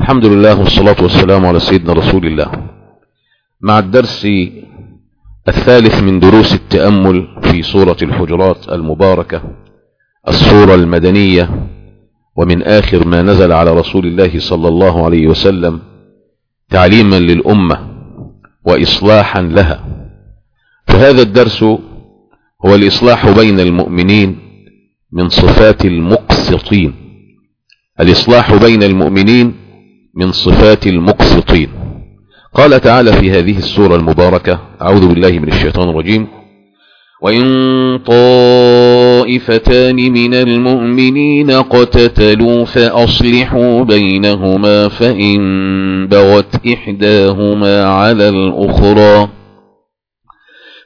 الحمد لله والصلاة والسلام على سيدنا رسول الله. مع الدرس الثالث من دروس التأمل في سورة الحجرات المباركة السورة المدنية ومن آخر ما نزل على رسول الله صلى الله عليه وسلم تعليما للأمة وإصلاحا لها. فهذا الدرس هو الإصلاح بين المؤمنين من صفات المقسطين. الإصلاح بين المؤمنين من صفات المقسطين. قال تعالى في هذه السورة المباركة أعوذ بالله من الشيطان الرجيم. وإن طائفتان من المؤمنين قتتلوا فأصلحوا بينهما فإن بغت إحداهما على الأخرى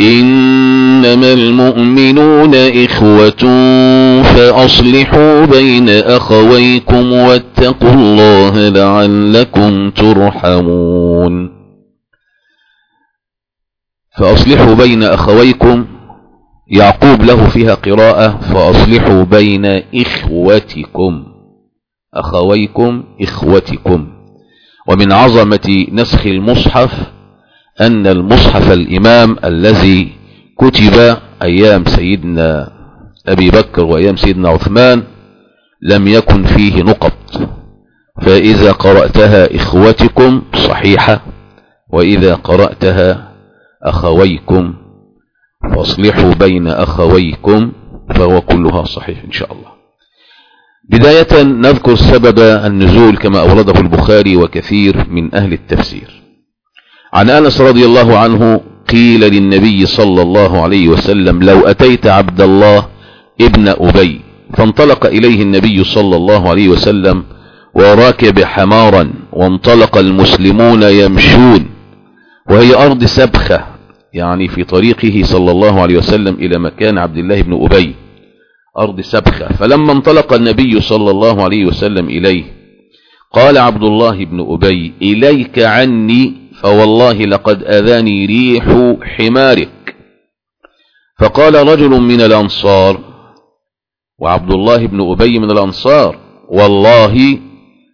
إنما المؤمنون إخوة فأصلحوا بين أخويكم واتقوا الله لعلكم ترحمون فأصلحوا بين أخويكم يعقوب له فيها قراءة فأصلحوا بين إخوتكم أخويكم إخوتكم ومن عظمة نسخ المصحف أن المصحف الإمام الذي كتب أيام سيدنا أبي بكر وأيام سيدنا عثمان لم يكن فيه نقط. فإذا قرأتها إخوتكم صحيحة وإذا قرأتها أخويكم فاصلحوا بين أخويكم فهو كلها صحيح إن شاء الله. بداية نذكر سبب النزول كما أورده البخاري وكثير من أهل التفسير. عن أنس رضي الله عنه قيل للنبي صلى الله عليه وسلم لو أتيت عبد الله ابن أبي فانطلق إليه النبي صلى الله عليه وسلم وراكب حمارا وانطلق المسلمون يمشون وهي أرض سبخة يعني في طريقه صلى الله عليه وسلم إلى مكان عبد الله بن أبي أرض سبخة. فلما انطلق النبي صلى الله عليه وسلم إليه قال عبد الله بن أبي إليك عني فوالله لقد أذاني ريح حمارك. فقال رجل من الأنصار وعبد الله بن أبي من الأنصار والله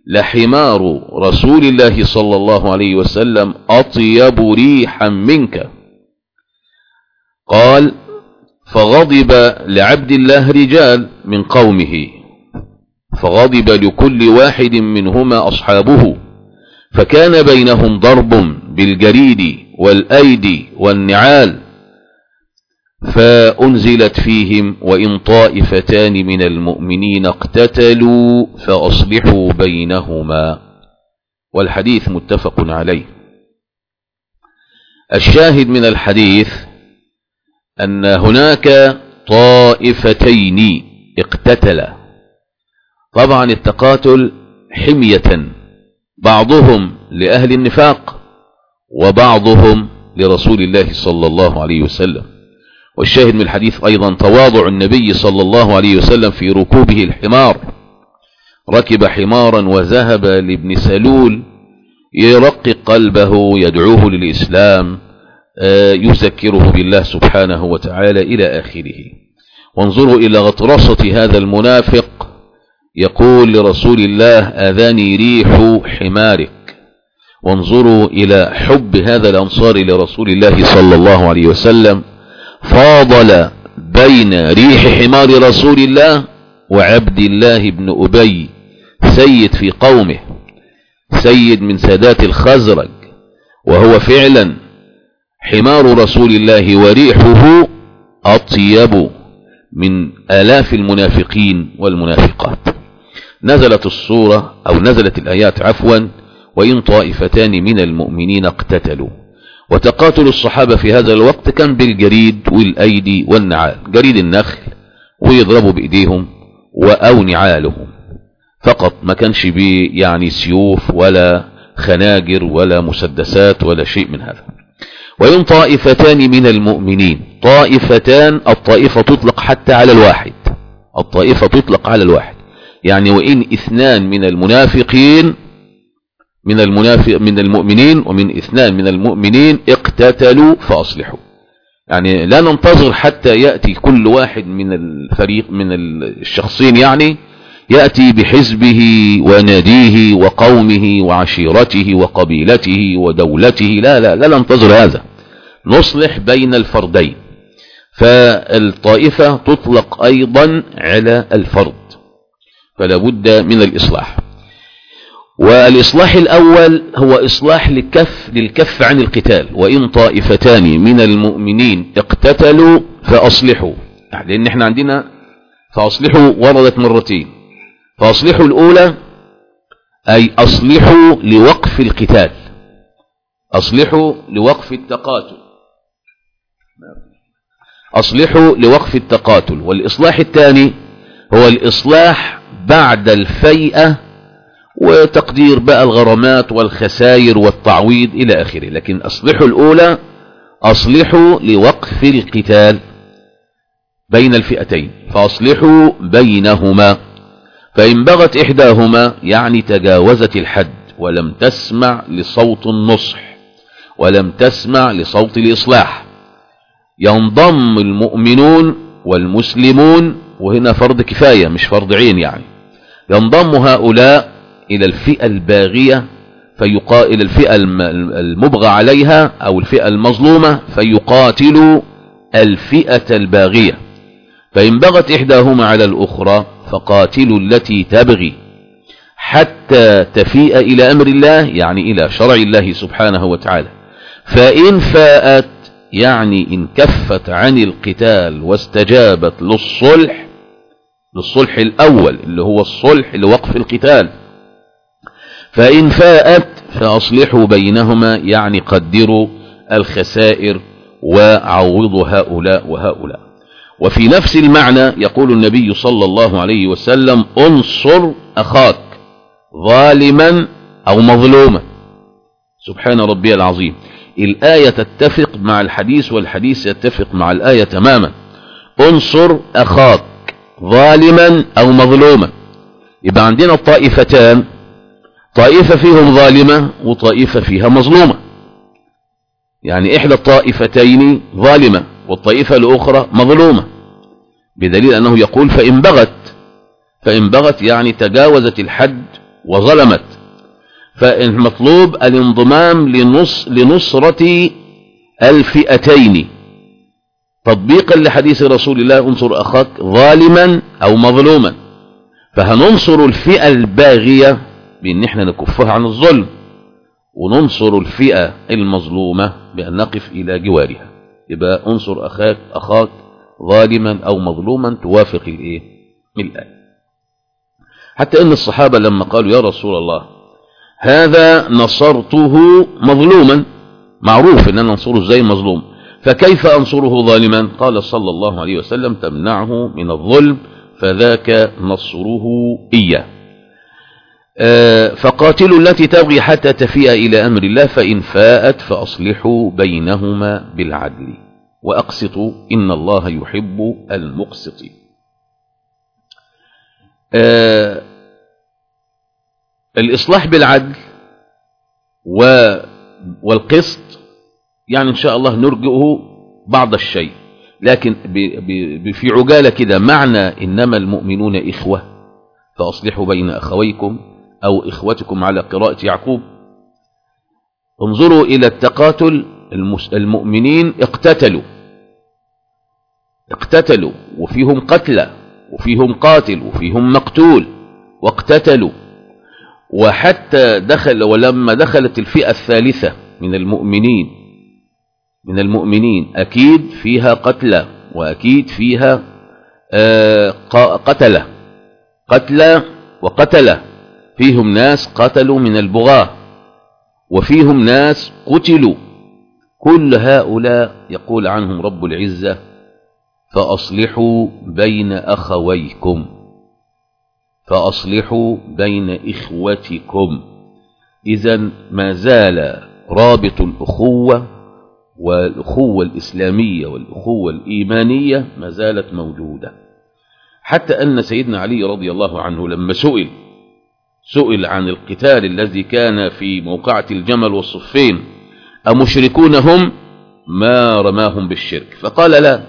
لحمار رسول الله صلى الله عليه وسلم أطيب ريحا منك. قال فغضب لعبد الله رجال من قومه فغضب لكل واحد منهما أصحابه. فكان بينهم ضرب بالجريد والأيدي والنعال فأنزلت فيهم وإن طائفتان من المؤمنين اقتتلوا فأصلحوا بينهما. والحديث متفق عليه. الشاهد من الحديث أن هناك طائفتين اقتتلا. طبعا التقاتل حمية. بعضهم لأهل النفاق وبعضهم لرسول الله صلى الله عليه وسلم. والشاهد من الحديث أيضا تواضع النبي صلى الله عليه وسلم في ركوبه الحمار. ركب حمارا وذهب لابن سلول يرقق قلبه يدعوه للإسلام يذكره بالله سبحانه وتعالى إلى آخره. وانظروا إلى غطرسة هذا المنافق يقول لرسول الله أذاني ريح حمارك. وانظروا إلى حب هذا الأنصار لرسول الله صلى الله عليه وسلم. فاضل بين ريح حمار رسول الله وعبد الله بن أبي سيد في قومه سيد من سادات الخزرج. وهو فعلا حمار رسول الله وريحه أطيب من آلاف المنافقين والمنافقات. نزلت الصورة أو نزلت الآيات عفوا وإن طائفتان من المؤمنين اقتتلوا. وتقاتل الصحابة في هذا الوقت كان بالجريد والأيدي والنعال جريد النخل ويضربوا بإيديهم أو نعالهم فقط ما كانش بيه يعني سيوف ولا خناجر ولا مسدسات ولا شيء من هذا. وإن طائفتان من المؤمنين طائفتان الطائفة تطلق حتى على الواحد. الطائفة تطلق على الواحد. يعني وإن إثنان من المنافقين من المنافق من المؤمنين ومن إثنان من المؤمنين اقتتلوا فأصلحوا. يعني لا ننتظر حتى يأتي كل واحد من الفريق من الشخصين يعني يأتي بحزبه وناديه وقومه وعشيرته وقبيلته ودولته. لا لا لا ننتظر هذا. نصلح بين الفردين. فالطائفة تطلق أيضا على الفرد. فلا بد من الإصلاح. والإصلاح الأول هو إصلاح للكف, للكف عن القتال. وإن طائفتان من المؤمنين اقتتلوا فأصلحوا. لأن إحنا عندنا فأصلحوا وردت مرتين. فأصلحوا الأولى أي أصلحوا لوقف القتال. أصلحوا لوقف التقاتل. أصلحوا لوقف التقاتل. والإصلاح الثاني هو الإصلاح بعد الفيئة وتقدير بقى الغرامات والخسائر والتعويض إلى آخره. لكن أصلحوا الأولى أصلحوا لوقف القتال بين الفئتين. فأصلحوا بينهما. فإن بغت إحداهما يعني تجاوزت الحد ولم تسمع لصوت النصح ولم تسمع لصوت الإصلاح. ينضم المؤمنون والمسلمون وهنا فرض كفاية مش فرض عين يعني. ينضم هؤلاء إلى الفئة الباغية فيقا إلى الفئة المبغى عليها أو الفئة المظلومة فيقاتلوا الفئة الباغية. فإن بغت إحداهما على الأخرى فقاتلوا التي تبغي حتى تفيء إلى أمر الله يعني إلى شرع الله سبحانه وتعالى. فإن فاءت يعني إن كفت عن القتال واستجابت للصلح للصلح الأول اللي هو الصلح لوقف القتال. فإن فاءت فأصلحوا بينهما يعني قدروا الخسائر وعوضوا هؤلاء وهؤلاء. وفي نفس المعنى يقول النبي صلى الله عليه وسلم انصر أخاك ظالما أو مظلوما. سبحان ربي العظيم. الآية تتفق مع الحديث والحديث يتفق مع الآية تماما. انصر أخاك ظالما أو مظلوما. يبقى عندنا الطائفتان طائفة فيهم ظالمة وطائفة فيها مظلومة. يعني إحدى الطائفتين ظالمة والطائفة الأخرى مظلومة. بدليل أنه يقول فإن بغت فإن بغت يعني تجاوزت الحد وظلمت. فالمطلوب الانضمام لنص لنصرة الفئتين. تطبيقا لحديث رسول الله انصر أخاك ظالما أو مظلوما. فهننصر الفئة الباغية بأن إحنا نكفها عن الظلم وننصر الفئة المظلومة بأن نقف إلى جوارها. يبقى انصر أخاك أخاك ظالما أو مظلوما توافق الإيه؟ الآية. حتى أن الصحابة لما قالوا يا رسول الله هذا نصرته مظلوما معروف ان أنا انصره إزاي مظلوم. فكيف أنصره ظالما؟ قال صلى الله عليه وسلم تمنعه من الظلم فذاك نصره إياه. آه، فقاتلوا التي تبغي حتى تفيء إلى أمر الله فإن فاءت فأصلحوا بينهما بالعدل. وأقسطوا إن الله يحب المقسطين آه، الإصلاح بالعدل والقسط يعني إن شاء الله نرجئه بعض الشيء. لكن في عجالة كده معنى إنما المؤمنون إخوة فأصلحوا بين أخويكم أو إخوتكم على قراءة يعقوب. انظروا إلى التقاتل المؤمنين اقتتلوا اقتتلوا وفيهم قتلى وفيهم قاتل وفيهم مقتول واقتتلوا. وحتى دخل ولما دخلت الفئة الثالثة من المؤمنين من المؤمنين أكيد فيها قتلى وأكيد فيها آه، قتلة قتلى وقتلة فيهم ناس قتلوا من البغاة وفيهم ناس قتلوا كل هؤلاء يقول عنهم رب العزة فأصلحوا بين أخويكم فأصلحوا بين إخوتكم إذا ما زال رابط الأخوة والأخوة الإسلامية والأخوة الإيمانية ما زالت موجودة. حتى أن سيدنا علي رضي الله عنه لما سئل سئل عن القتال الذي كان في موقعة الجمل والصفين أمشركون هم ما رماهم بالشرك. فقال لا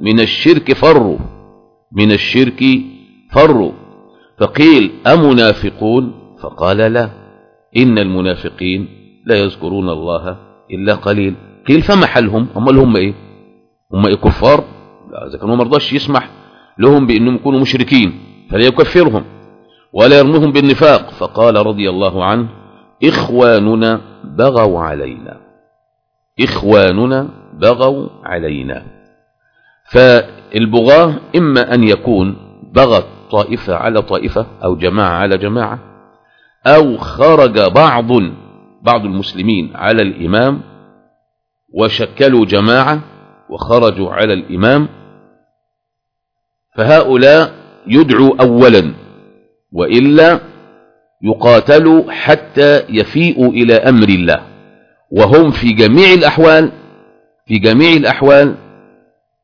من الشرك فروا من الشرك فروا. فقيل أمنافقون؟ فقال لا إن المنافقين لا يذكرون الله إلا قليل. قيل فما حلهم؟ هم اللي هم إيه؟ هم إيه كفار؟ لا إذا كانوا مرضاش يسمح لهم بأنهم يكونوا مشركين فلا يكفرهم ولا يرمهم بالنفاق. فقال رضي الله عنه إخواننا بغوا علينا. إخواننا بغوا علينا. فالبغاة إما أن يكون بغت طائفة على طائفة أو جماعة على جماعة أو خرج بعض بعض المسلمين على الإمام وشكلوا جماعة وخرجوا على الإمام فهؤلاء يدعو أولا وإلا يقاتلوا حتى يفيئوا إلى أمر الله. وهم في جميع الأحوال في جميع الأحوال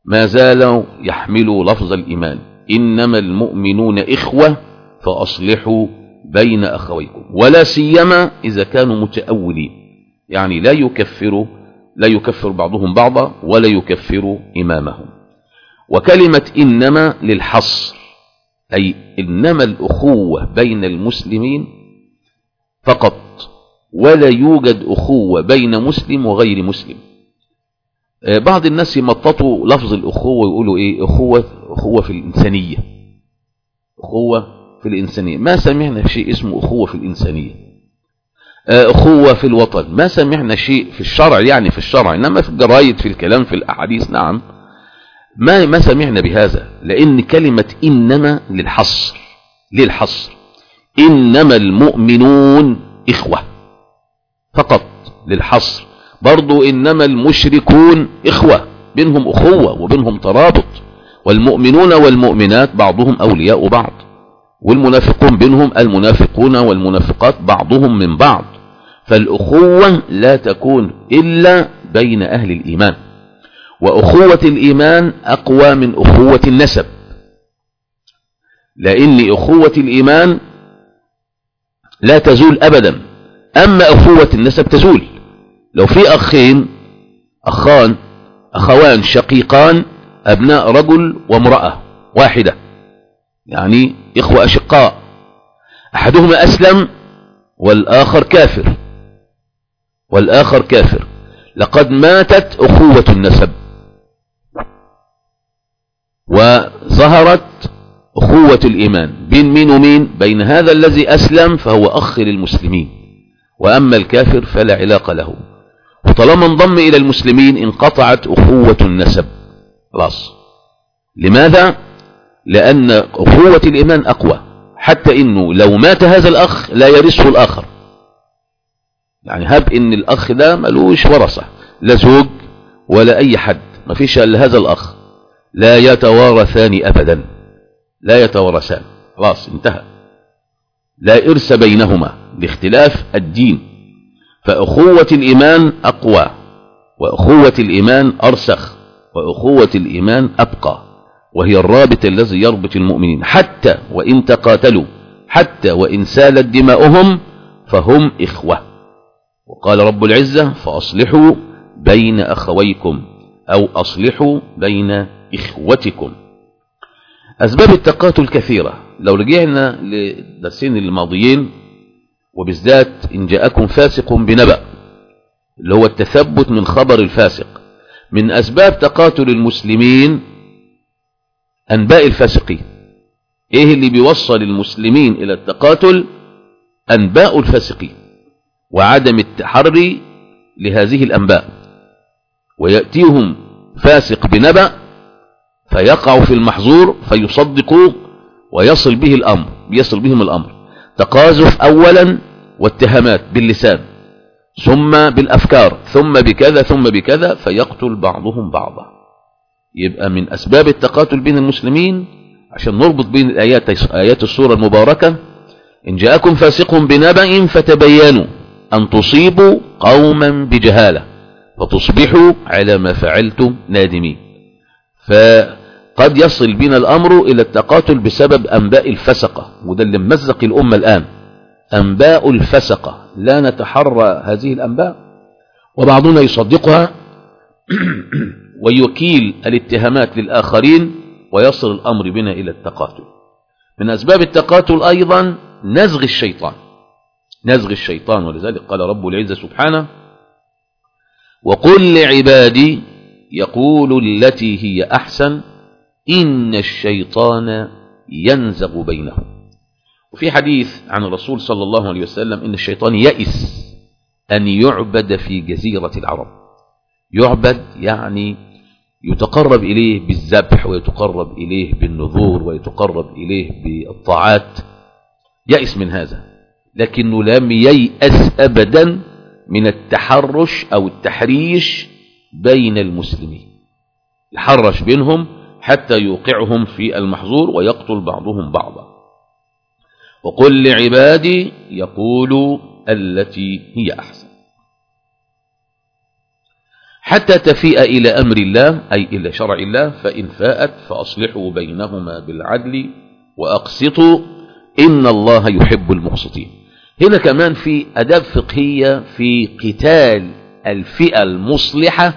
ما زالوا يحملوا لفظ الإيمان. إنما المؤمنون إخوة فأصلحوا بين أخويكم ولا سيما إذا كانوا متأولين. يعني لا يكفروا لا يكفر بعضهم بعضا ولا يكفر إمامهم. وكلمة إنما للحصر أي إنما الأخوة بين المسلمين فقط ولا يوجد أخوة بين مسلم وغير مسلم. بعض الناس يمططوا لفظ الأخوة ويقولوا إيه؟ أخوة, أخوة في الإنسانية. أخوة في الإنسانية. ما سمعنا شيء اسمه أخوة في الإنسانية. أخوة في الوطن. ما سمعنا شيء في الشرع يعني في الشرع إنما في الجرايد في الكلام في الأحاديث نعم. ما ما سمعنا بهذا لأن كلمة إنما للحصر للحصر. إنما المؤمنون إخوة فقط للحصر. برضو إنما المشركون إخوة بينهم أخوة وبينهم ترابط. والمؤمنون والمؤمنات بعضهم أولياء بعض والمنافقون بينهم المنافقون والمنافقات بعضهم من بعض. فالأخوة لا تكون إلا بين أهل الإيمان. وأخوة الإيمان أقوى من أخوة النسب. لأن أخوة الإيمان لا تزول أبدا. أما أخوة النسب تزول. لو في أخين أخان أخوان شقيقان أبناء رجل وامرأة واحدة. يعني إخوة أشقاء. أحدهما أسلم والآخر كافر. والآخر كافر. لقد ماتت أخوة النسب. وظهرت أخوة الإيمان. بين مين ومين؟ بين هذا الذي أسلم فهو أخ للمسلمين. وأما الكافر فلا علاقة له. وطالما انضم إلى المسلمين انقطعت أخوة النسب. خلاص. لماذا؟ لأن أخوة الإيمان أقوى. حتى إنه لو مات هذا الأخ لا يرثه الآخر. يعني هب إن الأخ ده ملوش ورثة لا زوج ولا أي حد ما فيش إلا هذا الأخ. لا يتوارثان أبدا لا يتوارثان خلاص انتهى. لا إرث بينهما لاختلاف الدين. فأخوة الإيمان أقوى وأخوة الإيمان أرسخ وأخوة الإيمان أبقى وهي الرابط الذي يربط المؤمنين. حتى وإن تقاتلوا حتى وإن سالت دماؤهم فهم إخوة. وقال رب العزة فأصلحوا بين أخويكم أو أصلحوا بين إخوتكم. أسباب التقاتل كثيرة. لو رجعنا للدرسين الماضيين وبالذات إن جاءكم فاسق بنبأ اللي هو التثبت من خبر الفاسق. من أسباب تقاتل المسلمين أنباء الفاسقين. إيه اللي بيوصل المسلمين إلى التقاتل؟ أنباء الفاسقين. وعدم التحري لهذه الأنباء ويأتيهم فاسق بنبأ فيقع في المحظور فيصدقوا ويصل به الأمر يصل بهم الأمر. تقاذف أولا واتهامات باللسان ثم بالأفكار ثم بكذا ثم بكذا فيقتل بعضهم بعضا. يبقى من أسباب التقاتل بين المسلمين عشان نربط بين الآيات آيات السورة المباركة إن جاءكم فاسق بنبأ فتبينوا. أن تصيبوا قوما بجهالة فتصبحوا على ما فعلتم نادمين. فقد يصل بنا الأمر إلى التقاتل بسبب أنباء الفسقة وده اللي ممزق الأمة الآن. أنباء الفسقة لا نتحرى هذه الأنباء. وبعضنا يصدقها ويكيل الاتهامات للآخرين ويصل الأمر بنا إلى التقاتل. من أسباب التقاتل أيضا نزغ الشيطان. نزغ الشيطان. ولذلك قال رب العزة سبحانه وقل لعبادي يقول التي هي أحسن إن الشيطان ينزغ بينهم. وفي حديث عن الرسول صلى الله عليه وسلم إن الشيطان يئس أن يعبد في جزيرة العرب. يعبد يعني يتقرب إليه بالذبح ويتقرب إليه بالنذور ويتقرب إليه بالطاعات. يئس من هذا. لكنه لم ييأس أبدا من التحرش أو التحريش بين المسلمين. يحرش بينهم حتى يوقعهم في المحظور ويقتل بعضهم بعضا. وقل لعبادي يقولوا التي هي أحسن. حتى تفيء إلى أمر الله أي إلى شرع الله فإن فاءت فأصلحوا بينهما بالعدل وأقسطوا إن الله يحب المقسطين. هنا كمان في أداب فقهية في قتال الفئة المصلحة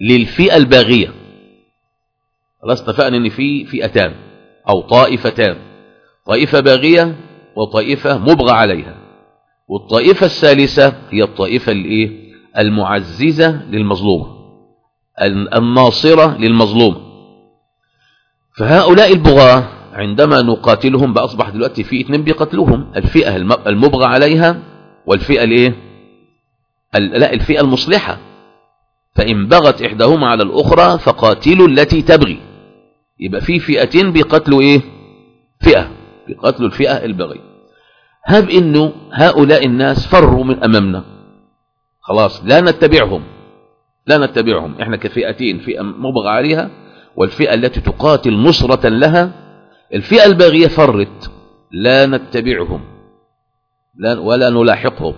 للفئة الباغية. خلاص اتفقنا إن في فئتان أو طائفتان طائفة باغية وطائفة مبغى عليها والطائفة الثالثة هي الطائفة الإيه؟ المعززة للمظلومة الناصرة للمظلومة. فهؤلاء البغاة عندما نقاتلهم بأصبح دلوقتي في اثنين بيقتلوهم الفئة المبغى عليها والفئة الإيه؟ لا الفئة المصلحة. فإن بغت إحداهما على الأخرى فقاتلوا التي تبغي. يبقى في فئتين بيقتلوا إيه؟ فئة بيقتلوا الفئة البغي. هب إنه هؤلاء الناس فروا من أمامنا. خلاص لا نتبعهم. لا نتبعهم. إحنا كفئتين فئة مبغى عليها والفئة التي تقاتل نصرة لها. الفئة الباغية فرت لا نتبعهم لا ولا نلاحقهم.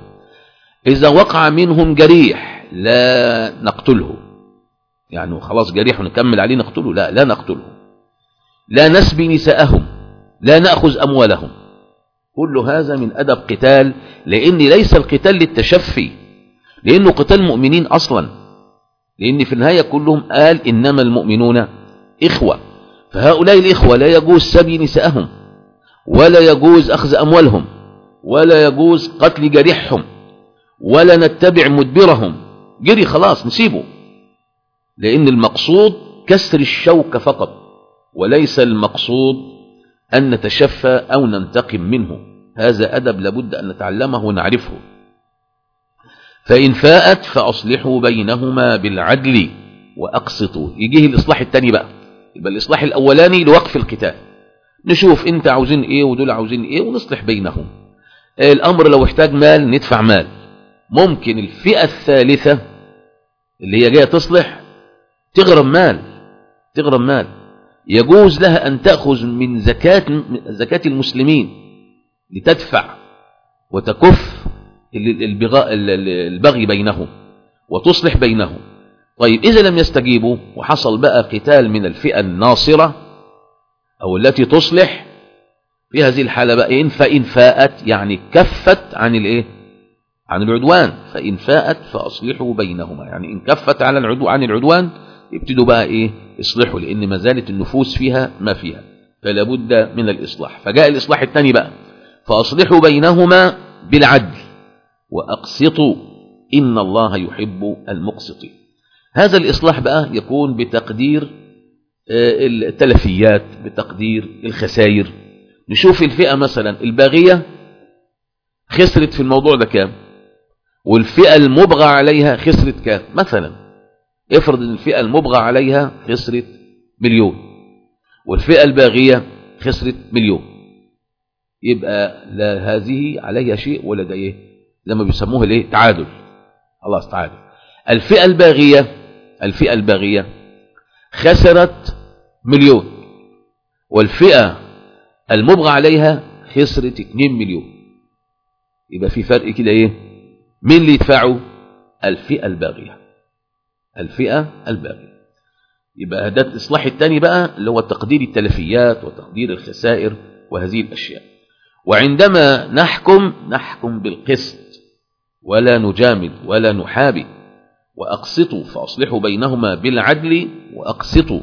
إذا وقع منهم جريح لا نقتله. يعني خلاص جريح ونكمل عليه نقتله؟ لا لا نقتله. لا نسبي نساءهم لا نأخذ أموالهم. كل هذا من أدب قتال لأن ليس القتال للتشفي لأنه قتال مؤمنين أصلا. لأن في النهاية كلهم قال إنما المؤمنون إخوة. فهؤلاء الإخوة لا يجوز سبي نساءهم ولا يجوز أخذ أموالهم ولا يجوز قتل جريحهم ولا نتبع مدبرهم. جري خلاص نسيبه. لأن المقصود كسر الشوك فقط وليس المقصود أن نتشفى أو ننتقم منه. هذا أدب لابد أن نتعلمه ونعرفه. فإن فاءت فأصلحوا بينهما بالعدل وأقسطوا. يجيه الإصلاح الثاني بقى. يبقى الإصلاح الأولاني لوقف القتال. نشوف أنت عاوزين إيه ودول عاوزين إيه ونصلح بينهم. الأمر لو احتاج مال ندفع مال. ممكن الفئة الثالثة اللي هي جاية تصلح تغرم مال تغرم مال. يجوز لها أن تأخذ من زكاة, زكاة المسلمين لتدفع وتكف البغي بينهم وتصلح بينهم. طيب إذا لم يستجيبوا وحصل بقى قتال من الفئة الناصرة أو التي تصلح في هذه الحالة بقى إن فإن فاءت يعني كفت عن الإيه؟ عن العدوان. فإن فاءت فأصلحوا بينهما. يعني إن كفت على العدو عن العدوان يبتدوا بقى إيه؟ اصلحوا لأن ما زالت النفوس فيها ما فيها. فلا بد من الإصلاح. فجاء الإصلاح الثاني بقى. فأصلحوا بينهما بالعدل. وأقسطوا إن الله يحب المقسطين. هذا الإصلاح بقى يكون بتقدير التلفيات بتقدير الخسائر. نشوف الفئة مثلا الباغية خسرت في الموضوع ده كام؟ والفئة المبغى عليها خسرت كام؟ مثلا افرض إن الفئة المبغى عليها خسرت مليون والفئة الباغية خسرت مليون. يبقى لا هذه عليها شيء ولا ده إيه؟ زي ما بيسموها الإيه؟ تعادل. خلاص تعادل. الفئة الباغية الفئة الباغية. خسرت مليون. والفئة المبغى عليها خسرت 2 مليون. يبقى في فرق كده إيه؟ مين اللي يدفعه؟ الفئة الباغية. الفئة الباقية يبقى ده الإصلاح الثاني بقى اللي هو تقدير التلفيات وتقدير الخسائر وهذه الأشياء. وعندما نحكم نحكم بالقسط. ولا نجامل ولا نحابي وأقسطوا فأصلحوا بينهما بالعدل وأقسطوا.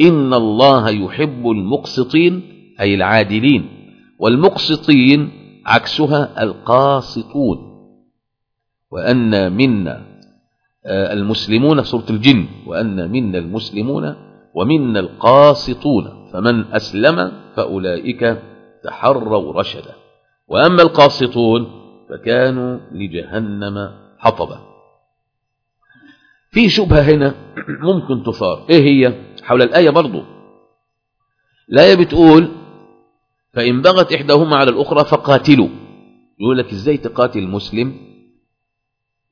إن الله يحب المقسطين أي العادلين والمقسطين عكسها القاسطون. وأن منا آه، المسلمون سورة الجن وأن منا المسلمون ومنا القاسطون. فمن أسلم فأولئك تحروا رشدا. وأما القاسطون فكانوا لجهنم حطبا. في شبهة هنا ممكن تثار. إيه هي؟ حول الآية برضو. الآية بتقول فإن بغت إحداهما على الأخرى فقاتلوا. يقول لك إزاي تقاتل المسلم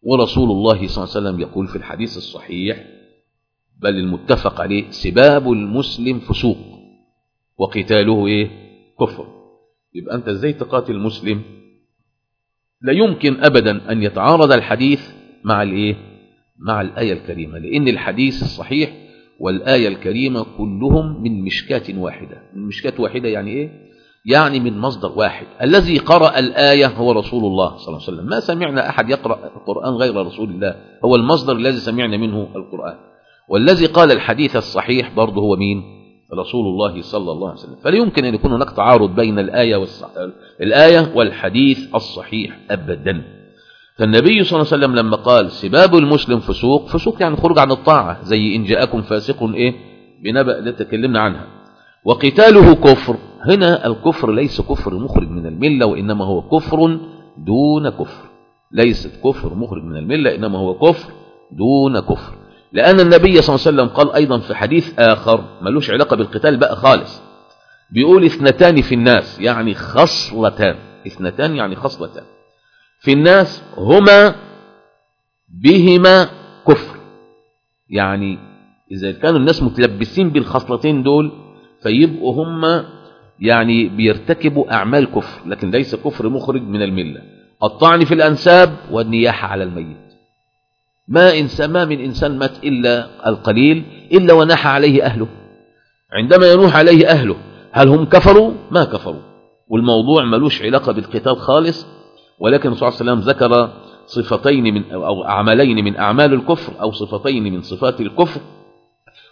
ورسول الله صلى الله عليه وسلم يقول في الحديث الصحيح بل المتفق عليه سباب المسلم فسوق وقتاله إيه؟ كفر. يبقى أنت إزاي تقاتل المسلم لا يمكن أبدا أن يتعارض الحديث مع الإيه؟ مع الآية الكريمة لأن الحديث الصحيح والآية الكريمة كلهم من مشكاة واحدة. من مشكاة واحدة يعني إيه؟ يعني من مصدر واحد. الذي قرأ الآية هو رسول الله صلى الله عليه وسلم. ما سمعنا أحد يقرأ القرآن غير رسول الله. هو المصدر الذي سمعنا منه القرآن. والذي قال الحديث الصحيح برضه هو مين؟ رسول الله صلى الله عليه وسلم. فلا يمكن أن يكون هناك تعارض بين الآية, والصح... الآية والحديث الصحيح أبدا. فالنبي صلى الله عليه وسلم لما قال سباب المسلم فسوق فسوق يعني خروج عن الطاعة زي إن جاءكم فاسق إيه؟ بنبأ اللي تكلمنا عنها. وقتاله كفر. هنا الكفر ليس كفر مخرج من الملة وإنما هو كفر دون كفر. ليست كفر مخرج من الملة إنما هو كفر دون كفر. لأن النبي صلى الله عليه وسلم قال أيضا في حديث آخر ملوش علاقة بالقتال بقى خالص. بيقول اثنتان في الناس يعني خصلتان. اثنتان يعني خصلتان. في الناس هما بهما كفر. يعني إذا كانوا الناس متلبسين بالخصلتين دول فيبقوا هم يعني بيرتكبوا أعمال كفر لكن ليس كفر مخرج من الملة. الطعن في الأنساب والنياحة على الميت. ما إنسان ما من إنسان مات إلا القليل إلا ونحى عليه أهله. عندما ينوح عليه أهله هل هم كفروا؟ ما كفروا. والموضوع ملوش علاقة بالقتال خالص ولكن الرسول صلى الله عليه وسلم ذكر صفتين من أو أعمالين من أعمال الكفر أو صفتين من صفات الكفر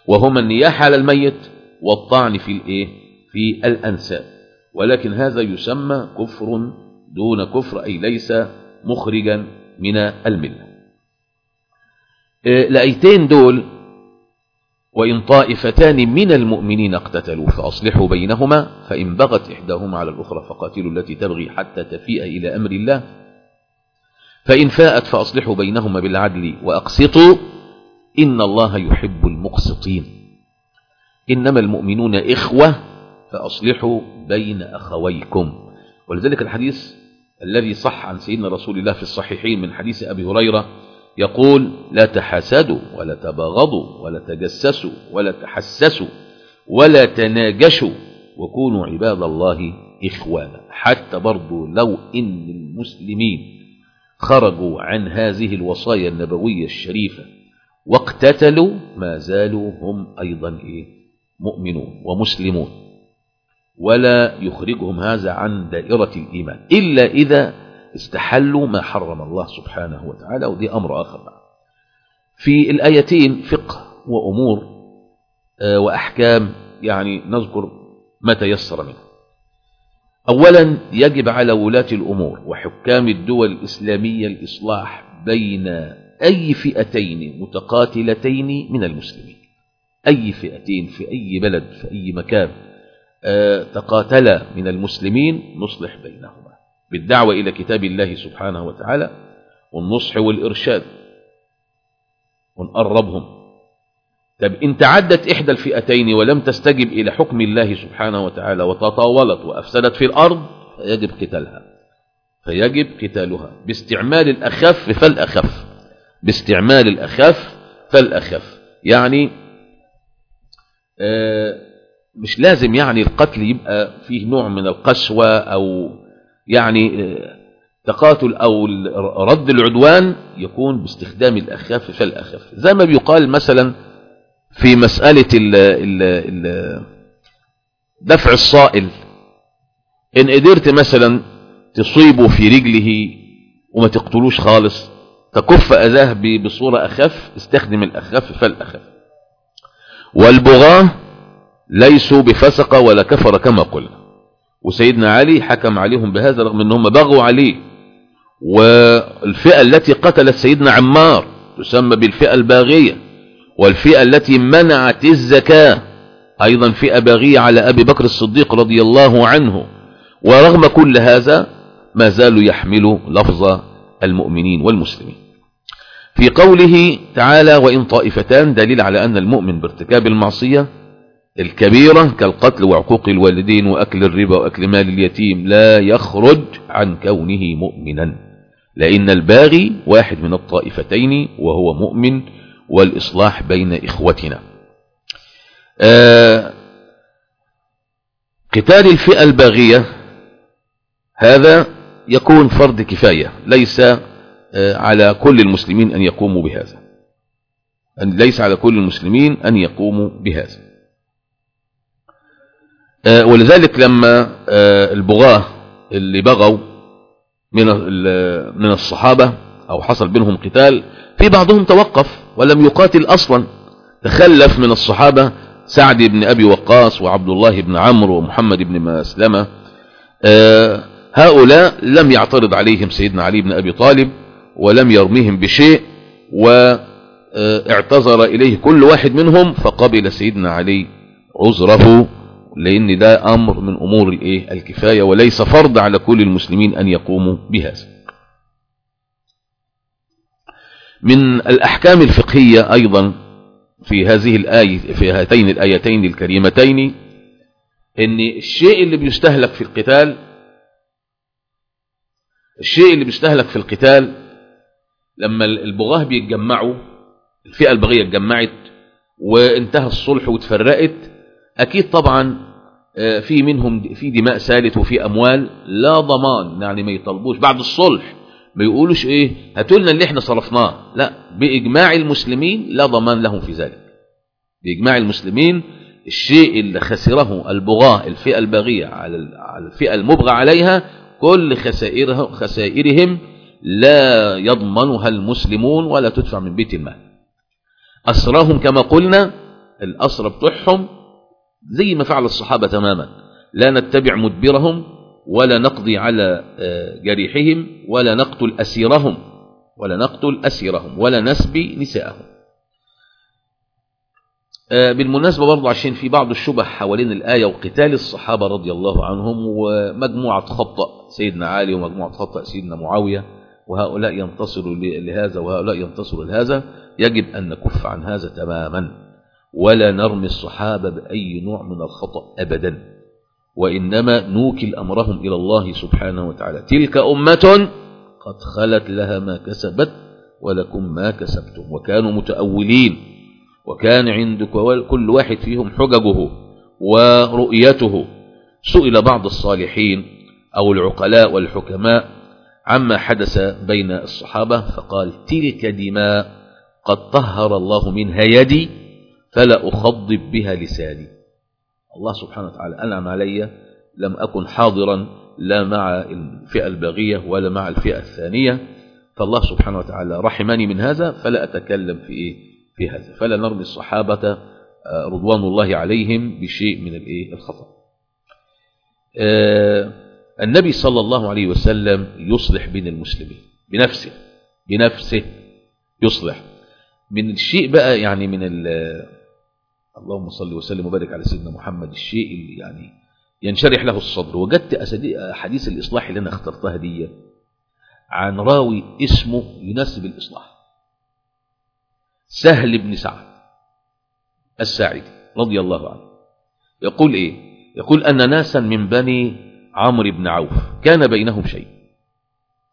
وهما النياحة على الميت والطعن في الإيه؟ في الأنساب. ولكن هذا يسمى كفر دون كفر أي ليس مخرجا من الملة. الايتين دول وإن طائفتان من المؤمنين اقتتلوا فأصلحوا بينهما فإن بغت إحداهما على الأخرى فقاتلوا التي تبغي حتى تفيء إلى أمر الله. فإن فاءت فأصلحوا بينهما بالعدل وأقسطوا إن الله يحب المقسطين. إنما المؤمنون إخوة فأصلحوا بين أخويكم. ولذلك الحديث الذي صح عن سيدنا رسول الله في الصحيحين من حديث أبي هريرة يقول لا تحسدوا ولا تباغضوا ولا تجسسوا ولا تحسسوا ولا تناجشوا وكونوا عباد الله إخوانا. حتى برضو لو إن المسلمين خرجوا عن هذه الوصايا النبوية الشريفة واقتتلوا ما زالوا هم أيضا إيه؟ مؤمنون ومسلمون. ولا يخرجهم هذا عن دائرة الإيمان. إلا إذا استحلوا ما حرم الله سبحانه وتعالى ودي أمر آخر. بقى. في الآيتين فقه وأمور آه، وأحكام يعني نذكر ما تيسر منه. أولا يجب على ولاة الأمور وحكام الدول الإسلامية الإصلاح بين أي فئتين متقاتلتين من المسلمين. أي فئتين في أي بلد في أي مكان آه، تقاتلا من المسلمين نصلح بينهما بالدعوة إلى كتاب الله سبحانه وتعالى والنصح والإرشاد. ونقربهم. طب إن تعدت إحدى الفئتين ولم تستجب إلى حكم الله سبحانه وتعالى وتطاولت وأفسدت في الأرض فيجب قتالها. فيجب قتالها. باستعمال الأخف فالأخف. باستعمال الأخف فالأخف. يعني آه، مش لازم يعني القتل يبقى فيه نوع من القسوة أو يعني آه، تقاتل أو رد العدوان يكون باستخدام الأخف فالأخف زي ما بيقال مثلا في مسألة ال ال ال دفع الصائل. إن قدرت مثلا تصيبه في رجله وما تقتلوش خالص تكف أذاه بصورة أخف استخدم الأخف فالأخف والبغاة ليسوا بفسق ولا كفر كما قلنا. وسيدنا علي حكم عليهم بهذا رغم أنهم بغوا عليه. والفئة التي قتلت سيدنا عمار تسمى بالفئة الباغية. والفئة التي منعت الزكاة أيضا فئة باغية على أبي بكر الصديق رضي الله عنه. ورغم كل هذا ما زالوا يحملوا لفظ المؤمنين والمسلمين. في قوله تعالى وإن طائفتان دليل على أن المؤمن بارتكاب المعصية الكبيرة كالقتل وعقوق الوالدين وأكل الربا وأكل مال اليتيم لا يخرج عن كونه مؤمنا. لأن الباغي واحد من الطائفتين وهو مؤمن والإصلاح بين إخوتنا. آه قتال الفئة الباغية هذا يكون فرض كفاية ليس آه على كل المسلمين أن يقوموا بهذا. ليس على كل المسلمين أن يقوموا بهذا. ولذلك لما آه البغاة اللي بغوا من من الصحابة أو حصل بينهم قتال في بعضهم توقف ولم يقاتل أصلا. تخلف من الصحابة سعد بن أبي وقاص وعبد الله بن عمرو ومحمد بن مسلمة. آه هؤلاء لم يعترض عليهم سيدنا علي بن أبي طالب ولم يرميهم بشيء واعتذر إليه كل واحد منهم فقبل سيدنا علي عذره. لأن ده أمر من أمور الإيه؟ الكفاية وليس فرض على كل المسلمين أن يقوموا بهذا. من الأحكام الفقهية أيضا في هذه الآية في هاتين الآيتين الكريمتين إن الشيء اللي بيستهلك في القتال الشيء اللي بيستهلك في القتال لما البغاة بيتجمعوا الفئة البغية اتجمعت وانتهى الصلح وتفرقت أكيد طبعا في منهم في دماء سالت وفي أموال لا ضمان يعني ما يطلبوش. بعد الصلح ما يقولوش إيه هاتوا لنا اللي إحنا صرفناه. لا بإجماع المسلمين لا ضمان لهم في ذلك. بإجماع المسلمين الشيء اللي خسره البغاة الفئة الباغية على الفئة المبغى عليها كل خسائرها خسائرهم لا يضمنها المسلمون ولا تدفع من بيت المال. أسراهم كما قلنا الأسرى بتوعهم زي ما فعل الصحابة تماما. لا نتبع مدبرهم ولا نقضي على جريحهم ولا نقتل أسيرهم ولا نقتل أسيرهم ولا نسبي نساءهم. بالمناسبة برضو عشان في بعض الشبه حوالين الآية وقتال الصحابة رضي الله عنهم ومجموعة خطأ سيدنا علي ومجموعة خطأ سيدنا معاوية وهؤلاء ينتصروا لهذا وهؤلاء ينتصروا لهذا. يجب أن نكف عن هذا تماما. ولا نرمي الصحابة بأي نوع من الخطأ أبدا. وإنما نوكل أمرهم إلى الله سبحانه وتعالى. تلك أمة قد خلت لها ما كسبت ولكم ما كسبتم. وكانوا متأولين. وكان عند كل واحد فيهم حججه ورؤيته. سئل بعض الصالحين أو العقلاء والحكماء عما حدث بين الصحابة فقال تلك دماء قد طهر الله منها يدي فلا أخضب بها لساني. الله سبحانه وتعالى أنعم علي لم أكن حاضرا لا مع الفئة الباغية ولا مع الفئة الثانية. فالله سبحانه وتعالى رحمني من هذا فلا أتكلم في إيه؟ في هذا. فلا نرمي الصحابة رضوان الله عليهم بشيء من الإيه؟ الخطأ. النبي صلى الله عليه وسلم يصلح بين المسلمين. بنفسه. بنفسه يصلح. من الشيء بقى يعني من اللهم صل وسلم وبارك على سيدنا محمد الشيء اللي يعني ينشرح له الصدر وجدت أحاديث الإصلاح اللي أنا اخترتها دي عن راوي اسمه يناسب الإصلاح. سهل بن سعد الساعدي رضي الله عنه. يقول إيه؟ يقول أن ناسا من بني عمرو بن عوف كان بينهم شيء.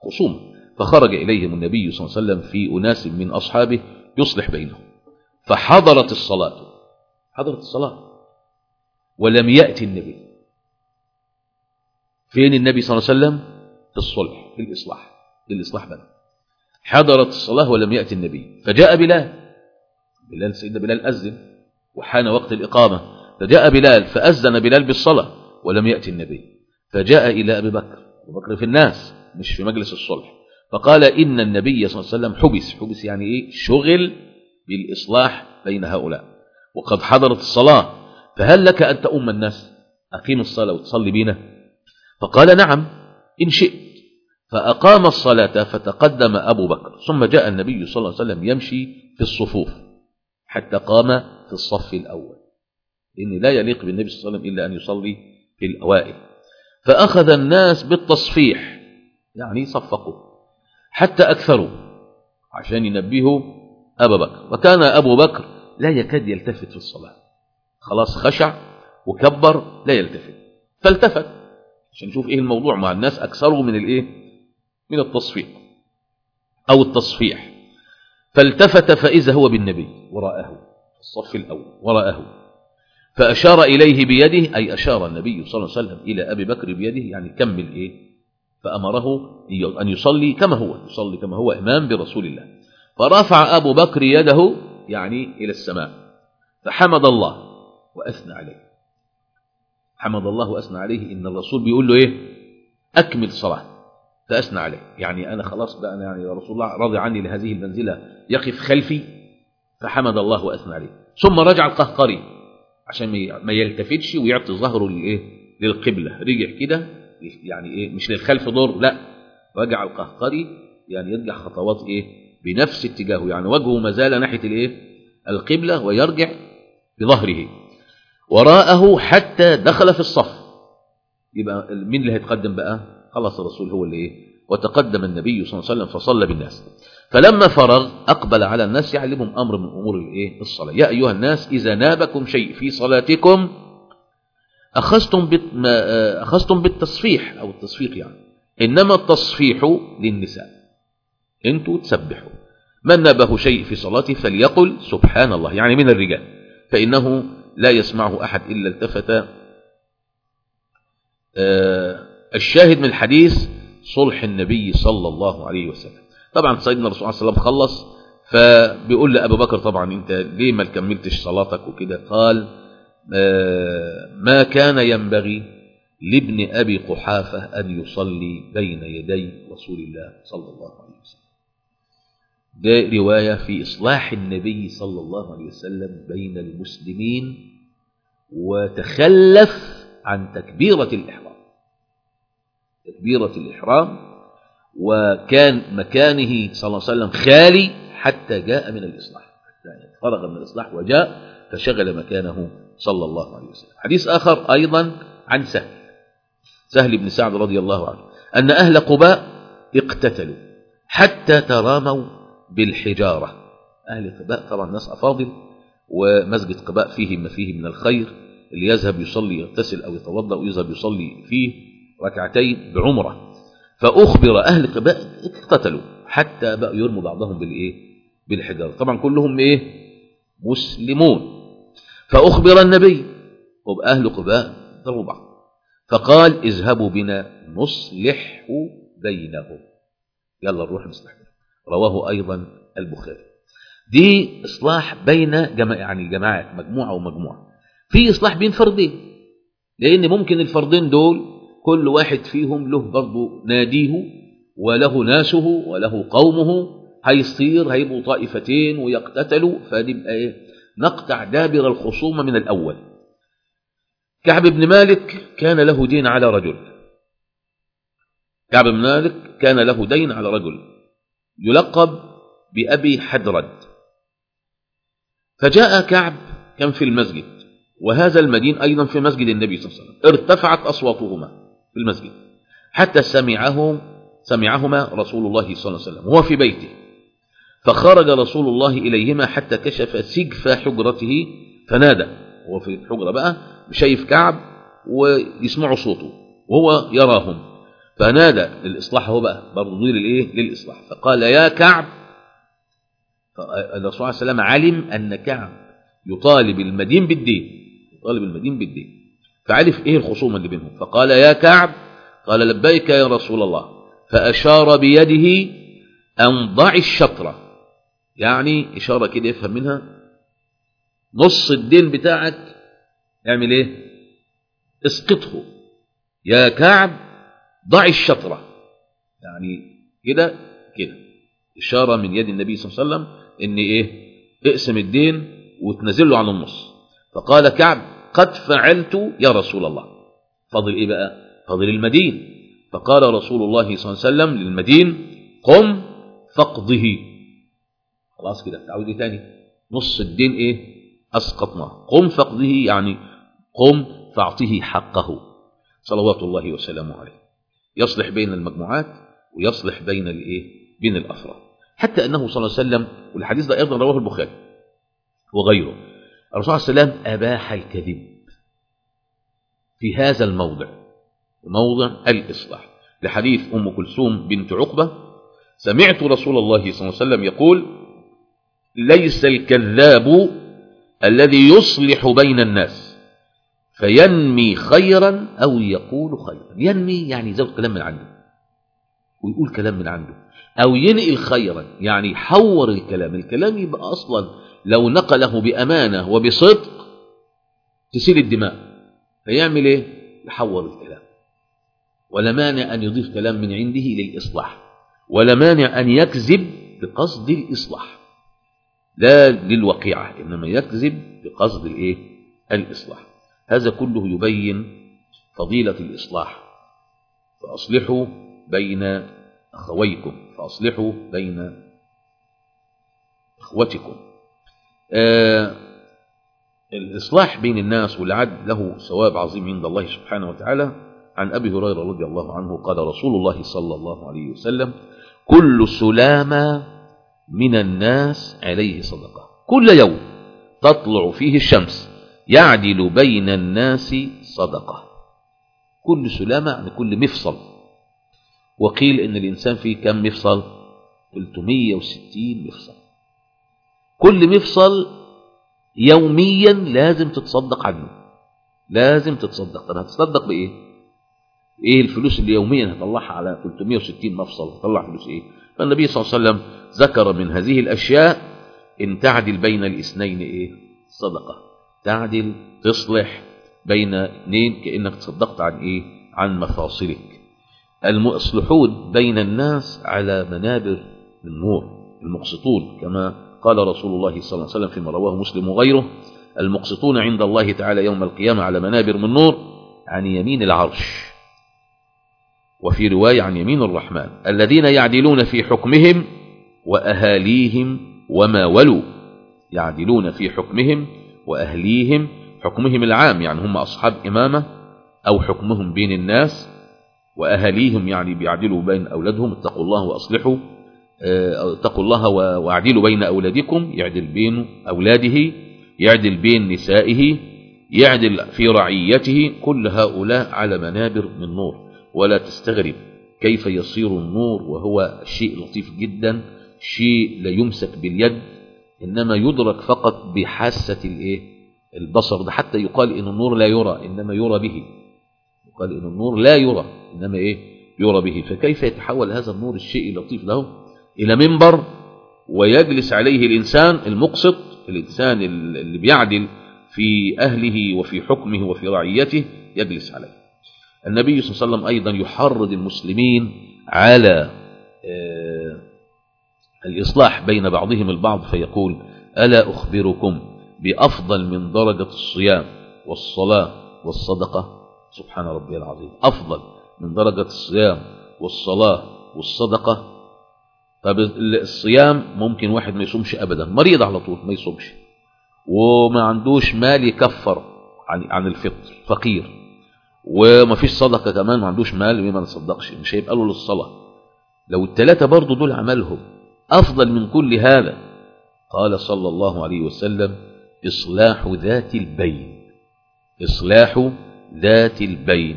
خصوم. فخرج إليهم النبي صلى الله عليه وسلم في أناس من أصحابه يصلح بينهم. فحضرت الصلاة. حضرت الصلاة. ولم يأتي النبي. فين النبي صلى الله عليه وسلم؟ في الصلح في الإصلاح في الإصلاح بقى حضرت الصلاة ولم يأتي النبي. فجاء بلال. بلال سيدنا بلال أذن وحان وقت الإقامة. فجاء بلال فأذن بلال بالصلاة ولم يأتي النبي. فجاء إلى أبي بكر. أبو بكر في الناس مش في مجلس الصلح. فقال إن النبي صلى الله عليه وسلم حبس. حبس يعني إيه؟ شغل بالإصلاح بين هؤلاء. وقد حضرت الصلاة فهل لك أن تؤم الناس؟ أقيم الصلاة وتصلي بينا فقال نعم إن شئت. فأقام الصلاة فتقدم أبو بكر ثم جاء النبي صلى الله عليه وسلم يمشي في الصفوف حتى قام في الصف الأول. لأن لا يليق بالنبي صلى الله عليه وسلم إلا أن يصلي في الأوائل. فأخذ الناس بالتصفيح يعني صفقوا حتى أكثروا عشان ينبهوا أبا بكر. وكان أبو بكر لا يكاد يلتفت في الصلاة خلاص خشع وكبر لا يلتفت. فالتفت. عشان نشوف إيه الموضوع مع الناس اكثروا من الإيه؟ من التصفيق أو التصفيح. فالتفت فإذا هو بالنبي وراءه. الصف الأول وراءه. فأشار إليه بيده أي أشار النبي صلى الله عليه وسلم إلى أبي بكر بيده يعني كمل إيه؟ فأمره أن يصلي كما هو يصلي كما هو إمام برسول الله. فرفع أبو بكر يده يعني إلى السماء. فحمد الله وأثنى عليه. حمد الله وأثنى عليه. إن الرسول بيقول له إيه؟ أكمل صلاة. فأثنى عليه. يعني أنا خلاص بقى أنا يعني رسول الله راضي عني لهذه المنزلة. يقف خلفي. فحمد الله وأثنى عليه. ثم رجع القهقري. عشان ما يلتفتش ويعطي ظهره لإيه؟ للقبلة. رجع كده. يعني إيه؟ مش للخلف دور. لا. رجع القهقري. يعني يرجع خطوات إيه؟ بنفس اتجاهه يعني وجهه ما زال ناحية الإيه؟ القبلة ويرجع بظهره. وراءه حتى دخل في الصف. يبقى مين اللي هيتقدم بقى؟ خلص الرسول هو اللي إيه؟ وتقدم النبي صلى الله عليه وسلم فصلى بالناس. فلما فرغ أقبل على الناس يعلمهم أمر من أمور الإيه؟ الصلاة. يا أيها الناس إذا نابكم شيء في صلاتكم أخذتم أخذتم بالتصفيح أو التصفيق يعني. إنما التصفيح للنساء. أنتوا تسبحوا. من نابه شيء في صلاته فليقل سبحان الله يعني من الرجال. فإنه لا يسمعه أحد إلا التفت آه، الشاهد من الحديث صلح النبي صلى الله عليه وسلم. طبعا سيدنا الرسول عليه وسلم خلص فبيقول لأبو بكر طبعا أنت ليه ما كملتش صلاتك وكده؟ قال آه، ما كان ينبغي لابن أبي قحافة أن يصلي بين يدي رسول الله صلى الله عليه وسلم. ده رواية في إصلاح النبي صلى الله عليه وسلم بين المسلمين وتخلف عن تكبيرة الإحرام. تكبيرة الإحرام وكان مكانه صلى الله عليه وسلم خالي حتى جاء من الإصلاح حتى فرغ من الإصلاح وجاء فشغل مكانه صلى الله عليه وسلم. حديث آخر أيضا عن سهل سهل بن سعد رضي الله عنه أن أهل قباء اقتتلوا حتى تراموا بالحجارة. أهل قباء طبعا ناس أفاضل ومسجد قباء فيه ما فيه من الخير اللي يذهب يصلي يغتسل أو يتوضأ ويذهب يصلي فيه ركعتين بعمرة. فأخبر أهل قباء اقتتلوا حتى بقوا يرموا بعضهم بالإيه؟ بالحجارة. طبعا كلهم إيه؟ مسلمون. فأخبر النبي وبأهل قباء ضربوا بعض. فقال اذهبوا بنا نصلح بينهم. يلا نروح نصلح رواه أيضا البخاري. دي إصلاح بين جماعة يعني جماعات مجموعة ومجموعة في إصلاح بين فردين لأن ممكن الفردين دول كل واحد فيهم له برضه ناديه وله ناسه وله قومه هيصير هيبقوا طائفتين ويقتتلوا. فنبقى إيه؟ نقطع دابر الخصومة من الأول. كعب بن مالك كان له دين على رجل. كعب بن مالك كان له دين على رجل. يلقب بأبي حدرد. فجاء كعب كان في المسجد وهذا المدين أيضا في مسجد النبي صلى الله عليه وسلم. ارتفعت أصواتهما في المسجد حتى سمعهم سمعهما رسول الله صلى الله عليه وسلم وهو في بيته. فخرج رسول الله إليهما حتى كشف سقف حجرته فنادى هو في الحجرة بقى شايف كعب ويسمعوا صوته وهو يراهم. فنادى للإصلاح هو بقى برضه ضير للإيه للإصلاح. فقال يا كعب الرسول عليه وسلم علم أن كعب يطالب المدين بالدين يطالب المدين بالدين. فعرف إيه الخصومة اللي بينهم؟ فقال يا كعب قال لبيك يا رسول الله فأشار بيده أن ضع الشطرة يعني إشارة كده يفهم منها. نص الدين بتاعك اعمل إيه؟ اسقطه. يا كعب ضع الشطرة. يعني كده كده. إشارة من يد النبي صلى الله عليه وسلم إن إيه؟ اقسم الدين وتنزله عن النص. فقال كعب قد فعلت يا رسول الله. فضل إيه بقى؟ فضل المدين. فقال رسول الله صلى الله عليه وسلم للمدين قم فاقضه. خلاص كده. تعود إيه تاني؟ نص الدين إيه؟ أسقطناه. قم فاقضه يعني قم فاعطه حقه. صلوات الله وسلامه عليه. يصلح بين المجموعات ويصلح بين الايه؟ بين الافراد. حتى انه صلى الله عليه وسلم والحديث ده أيضا رواه البخاري وغيره. الرسول صلى الله عليه وسلم أباح الكذب في هذا الموضع موضع الإصلاح. لحديث أم كلثوم بنت عقبة سمعت رسول الله صلى الله عليه وسلم يقول ليس الكذاب الذي يصلح بين الناس. فينمي خيرا أو يقول خيرا. ينمي يعني يزود كلام من عنده. ويقول كلام من عنده. أو ينقل خيرا يعني يحور الكلام. الكلام يبقى أصلا لو نقله بأمانة وبصدق تسيل الدماء. فيعمل إيه؟ يحور الكلام. ولا مانع أن يضيف كلام من عنده للإصلاح ولا مانع أن يكذب بقصد الإصلاح. لا للوقيعة إنما يكذب بقصد الإيه؟ الإصلاح. هذا كله يبين فضيلة الإصلاح. فأصلحوا بين أخويكم. فأصلحوا بين إخوتكم. آه الإصلاح بين الناس والعدل له ثواب عظيم عند الله سبحانه وتعالى. عن أبي هريرة رضي الله عنه قال رسول الله صلى الله عليه وسلم كل سلامة من الناس عليه صدقة. كل يوم تطلع فيه الشمس. يعدل بين الناس صدقة. كل سلامة يعني كل مفصل. وقيل إن الإنسان فيه كم مفصل؟ 360 مفصل. كل مفصل يوميا لازم تتصدق عنه. لازم تتصدق. طب هتصدق بإيه؟ إيه الفلوس اللي يوميا هطلعها على 360 مفصل؟ هطلع فلوس إيه؟ فالنبي صلى الله عليه وسلم ذكر من هذه الأشياء إن تعدل بين الإثنين إيه؟ صدقة. تعدل تصلح بين اثنين كأنك تصدقت عن إيه؟ عن مفاصلك. المصلحون بين الناس على منابر من نور المقسطون كما قال رسول الله صلى الله عليه وسلم فيما رواه مسلم وغيره المقسطون عند الله تعالى يوم القيامة على منابر من نور عن يمين العرش وفي رواية عن يمين الرحمن الذين يعدلون في حكمهم وأهاليهم وما ولوا يعدلون في حكمهم وأهليهم حكمهم العام يعني هم أصحاب إمامة أو حكمهم بين الناس وأهاليهم يعني بيعدلوا بين أولادهم اتقوا الله وأصلحوا اتقوا الله واعدلوا بين أولادكم يعدل بين أولاده يعدل بين نسائه يعدل في رعيته كل هؤلاء على منابر من نور. ولا تستغرب كيف يصير النور وهو شيء لطيف جدا شيء لا يمسك باليد إنما يدرك فقط بحاسة الإيه؟ البصر. ده حتى يقال إن النور لا يرى إنما يرى به. يقال إن النور لا يرى إنما إيه؟ يرى به. فكيف يتحول هذا النور الشيء اللطيف له إلى منبر ويجلس عليه الإنسان المقسط؟ الإنسان اللي بيعدل في أهله وفي حكمه وفي رعيته يجلس عليه. النبي صلى الله عليه وسلم أيضا يحرض المسلمين على الإصلاح بين بعضهم البعض فيقول ألا أخبركم بأفضل من درجة الصيام والصلاة والصدقة؟ سبحان ربي العظيم. أفضل من درجة الصيام والصلاة والصدقة؟ طب الصيام ممكن واحد ما يصومش أبدا مريض على طول ما يصومش وما عندوش مال يكفر عن عن الفطر فقير وما فيش صدقة كمان ما عندوش مال ما نصدقش مش هيبقى له للصلاة. لو الثلاثة برضو دول عملهم أفضل من كل هذا. قال صلى الله عليه وسلم إصلاح ذات البين. إصلاح ذات البين.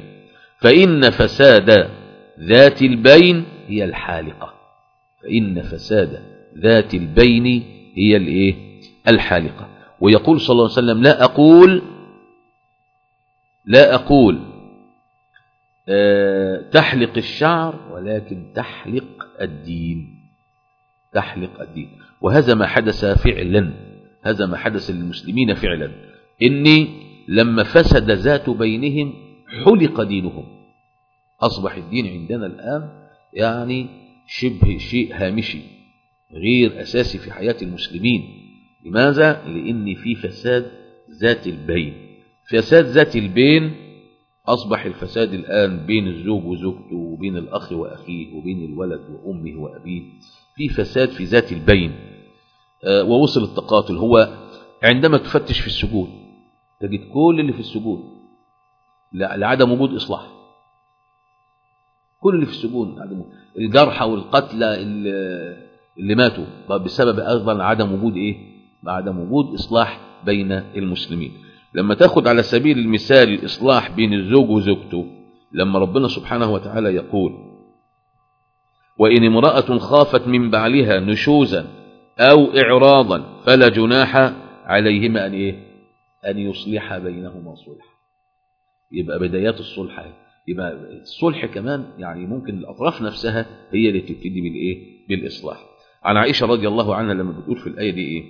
فإن فساد ذات البين هي الحالقة. فإن فساد ذات البين هي الإيه؟ الحالقة. ويقول صلى الله عليه وسلم لا أقول لا أقول آه، تحلق الشعر ولكن تحلق الدين. تحلق الدين. وهذا ما حدث فعلا. هذا ما حدث للمسلمين فعلا. إني لما فسد ذات بينهم حلق دينهم. أصبح الدين عندنا الآن يعني شبه شيء هامشي غير أساسي في حياة المسلمين. لماذا؟ لأن في فساد ذات البين. فساد ذات البين أصبح الفساد الآن بين الزوج وزوجته وبين الأخ وأخيه وبين الولد وأمه وأبيه. في فساد في ذات البين. آه، ووصل التقاتل. هو عندما تفتش في السجود تجد كل اللي في السجود لعدم وجود إصلاح. كل اللي في السجون الجرحى والقتلى اللي ماتوا بسبب أيضا عدم وجود إيه؟ عدم وجود إصلاح بين المسلمين. لما تاخد على سبيل المثال الإصلاح بين الزوج وزوجته لما ربنا سبحانه وتعالى يقول وإن امرأة خافت من بعلها نشوزا أو إعراضا فلا جناح عليهما أن إيه؟ أن يصلح بينهما صلحا. يبقى بدايات الصلح. يبقى الصلح كمان يعني ممكن الأطراف نفسها هي اللي تبتدي بالإيه بالإصلاح. عن عائشة رضي الله عنها لما بتقول في الآية دي إيه؟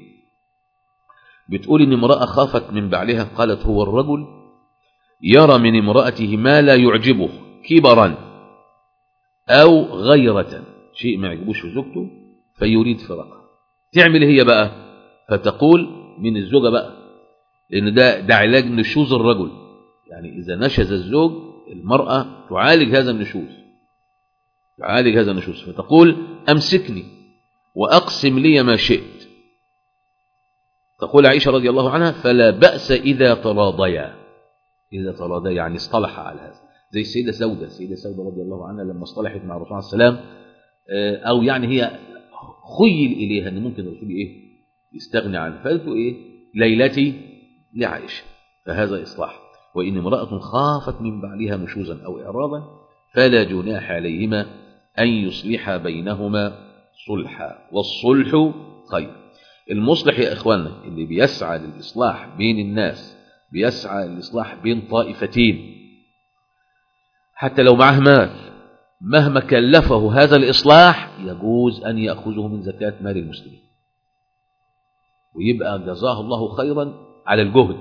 بتقول إن امرأة خافت من بعلها قالت هو الرجل يرى من امرأته ما لا يعجبه كبرا. أو غيرة. شيء ما يعجبوش في زوجته فيريد فراقها تعمل هي بقى. فتقول من الزوجة بقى لأن ده, ده علاج نشوز الرجل. يعني إذا نشز الزوج المرأة تعالج هذا النشوز. تعالج هذا النشوز. فتقول أمسكني وأقسم لي ما شئت. تقول عائشة رضي الله عنها فلا بأس إذا تراضيا. إذا تراضيا يعني اصطلح على هذا. زي السيدة سودة السيدة سودة رضي الله عنها لما اصطلحت مع الرسول عليه السلام آه، أو يعني هي خيل إليها أن ممكن الرسول إيه؟ يستغني عنه فقالت إيه؟ ليلتي لعائشة. فهذا إصلاح. وإن امرأة خافت من بعلها نشوزا أو إعراضا فلا جناح عليهما أن يصلح بينهما صلحا. والصلح خير. المصلح يا إخواننا اللي بيسعى للإصلاح بين الناس بيسعى للإصلاح بين طائفتين. حتى لو معه مال. مهما كلفه هذا الإصلاح يجوز أن يأخذه من زكاة مال المسلمين. ويبقى جزاه الله خيرا على الجهد.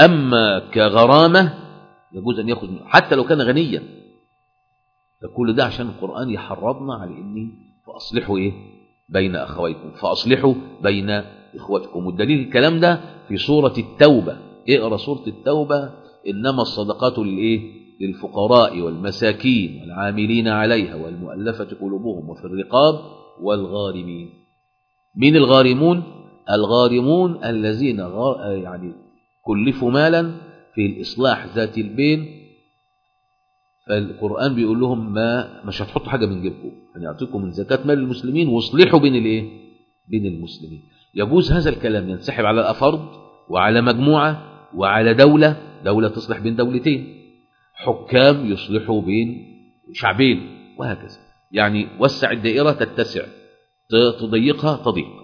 أما كغرامة يجوز أن يأخذ منه. حتى لو كان غنيا. فكل ده عشان القرآن يحرضنا على إني فأصلحوا إيه؟ بين أخويكم. فأصلحوا بين إخوتكم. والدليل الكلام ده في سورة التوبة. اقرأ سورة التوبة. إنما الصدقات للإيه؟ للفقراء والمساكين والعاملين عليها والمؤلفة قلوبهم وفي الرقاب والغارمين. من الغارمون؟ الغارمون الذين يعني كلفوا مالا في الإصلاح ذات البين. فالقرآن بيقول لهم ما مش هتحطوا حاجة من جيبكم يعني يعطيكم من زكاة مال المسلمين واصلحوا بين الإيه؟ بين المسلمين. يجوز هذا الكلام ينسحب على الأفرد وعلى مجموعة وعلى دولة دولة تصلح بين دولتين. حكام يصلحوا بين شعبين وهكذا. يعني وسع الدائرة تتسع تضيقها تضيق.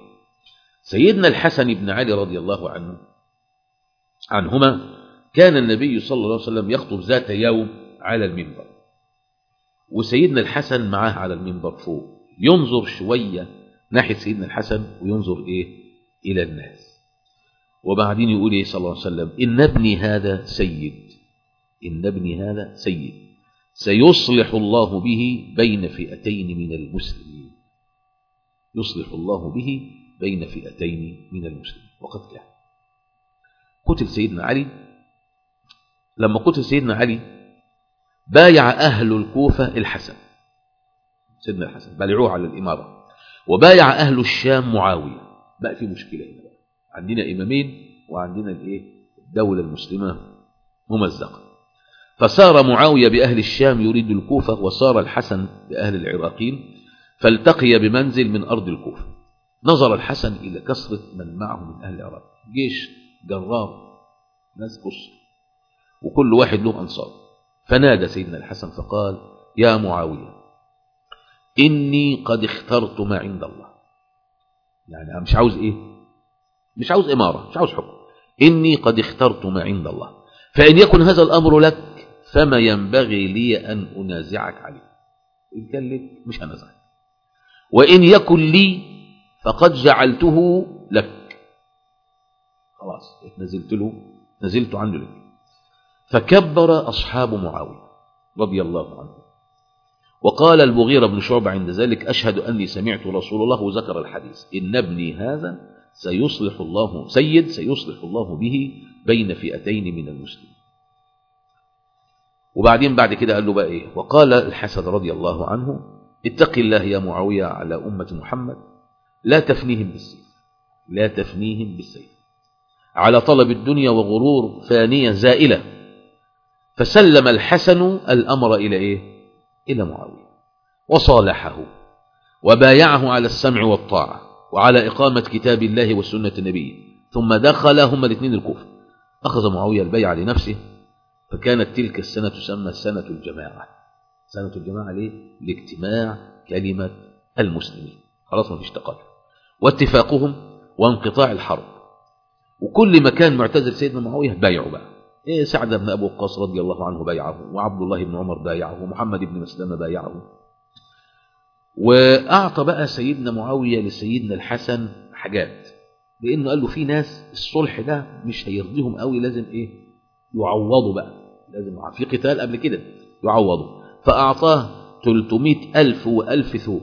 سيدنا الحسن بن علي رضي الله عنه عنهما كان النبي صلى الله عليه وسلم يخطب ذات يوم على المنبر. وسيدنا الحسن معاه على المنبر فوق. ينظر شوية ناحية سيدنا الحسن وينظر إيه؟ إلى الناس. وبعدين يقول إيه صلى الله عليه وسلم؟ إن ابني هذا سيد. إن ابني هذا سيد. سيصلح الله به بين فئتين من المسلمين. يصلح الله به بين فئتين من المسلمين. وقد كان. قتل سيدنا علي. لما قتل سيدنا علي بايع أهل الكوفة الحسن. سيدنا الحسن بايعوه على الإمارة. وبايع أهل الشام معاوية. بقى في مشكلة هنا بقى. عندنا إمامين وعندنا الإيه؟ الدولة المسلمة ممزقة. فسار معاوية بأهل الشام يريد الكوفة وصار الحسن بأهل العراقين فالتقي بمنزل من أرض الكوفة. نظر الحسن إلى كثرة من معه من أهل العراق. جيش جرار ناس بص. وكل واحد له أنصار. فنادى سيدنا الحسن فقال يا معاوية إني قد اخترت ما عند الله. يعني أنا مش عاوز إيه؟ مش عاوز إمارة مش عاوز حكم. إني قد اخترت ما عند الله. فإن يكن هذا الأمر لك فما ينبغي لي أن أنازعك عليه. إن كان لك مش هنزعك وإن يكن لي فقد جعلته لك. خلاص نزلت له نزلت عنه لك. فكبر أصحاب معاوية رضي الله عنه. وقال المغيرة بن شعبة عند ذلك أشهد أني سمعت رسول الله وذكر الحديث. إن ابني هذا سيصلح الله سيد سيصلح الله به بين فئتين من المسلمين. وبعدين بعد كده قال له بقى إيه؟ وقال الحسن رضي الله عنه اتق الله يا معاوية على أمة محمد لا تفنيهم بالسيف لا تفنيهم بالسيف. على طلب الدنيا وغرور فانية زائلة فسلم الحسن الأمر إلى إيه؟ إلى معاوية وصالحه وبايعه على السمع والطاعة وعلى إقامة كتاب الله وسنة النبي ثم دخل هما الاثنين الكوفة أخذ معاوية البيع لنفسه فكانت تلك السنة تسمى سنة الجماعة. سنة الجماعة ليه؟ لاجتماع كلمة المسلمين. خلاص ما فيش تقاتل واتفاقهم وانقطاع الحرب. وكل ما كان معتزل سيدنا معاوية بايعوا بقى. إيه سعد بن أبو وقاص رضي الله عنه بايعه وعبد الله بن عمر بايعه ومحمد بن مسلمة بايعه. وأعطى بقى سيدنا معاوية لسيدنا الحسن حاجات. لأنه قال له في ناس الصلح ده مش هيرضيهم قوي لازم إيه؟ يعوضوا بقى. لازم في قتال قبل كده يعوضوا فأعطاه 300 ألف وألف ثوب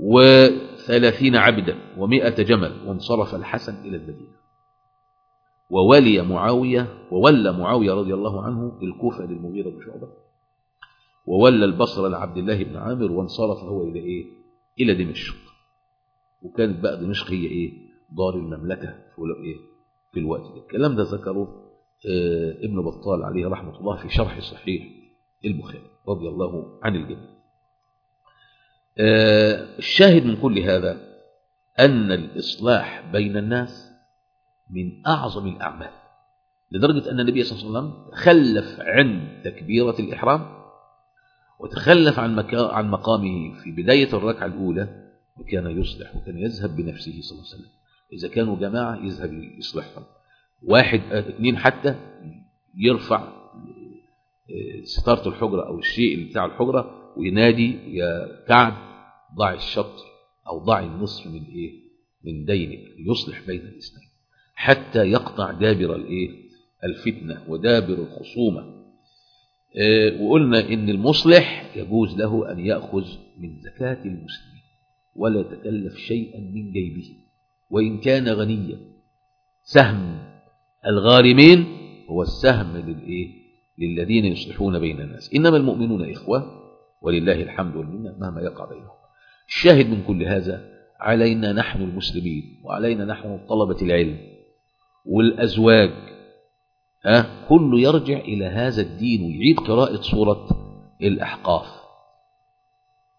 وثلاثين عبدا ومائة جمل وانصرف الحسن إلى المدينة. وولي معاوية وولى معاوية رضي الله عنه الكوفة للمغيرة بن شعبة. وولى البصرة لعبد الله بن عامر وانصرف هو إلى إيه؟ إلى دمشق. وكانت بقى دمشق هي إيه؟ دار المملكة في إيه؟ في الوقت ده. الكلام ده ذكره آه ابن بطال عليه رحمة الله في شرح صحيح البخاري رضي الله عن الجميع. آه الشاهد من كل هذا أن الإصلاح بين الناس من أعظم الأعمال لدرجة أن النبي صلى الله عليه وسلم خلف عند تكبيرة الإحرام وتخلف عن, عن مقامه في بداية الركعة الأولى وكان يصلح وكان يذهب بنفسه صلى الله عليه وسلم. إذا كانوا جماعة يذهب يصلحهم واحد اثنين حتى يرفع ستارة الحجرة أو الشيء بتاع الحجرة وينادي يا كعب ضع الشطر أو ضع النصف من إيه؟ من دينك. ليصلح بين الاثنين حتى يقطع دابر الإيه؟ الفتنة ودابر الخصومة. إيه وقلنا إن المصلح يجوز له أن يأخذ من زكاة المسلمين. ولا يتكلف شيئا من جيبه. وإن كان غنيا. سهم الغارمين هو السهم للإيه للذين يصلحون بين الناس. إنما المؤمنون إخوة ولله الحمد والمنة مهما يقع بينهم. الشاهد من كل هذا علينا نحن المسلمين وعلينا نحن طلبة العلم والأزواج. أه؟ كله يرجع إلى هذا الدين ويعيد قراءة سورة الأحقاف.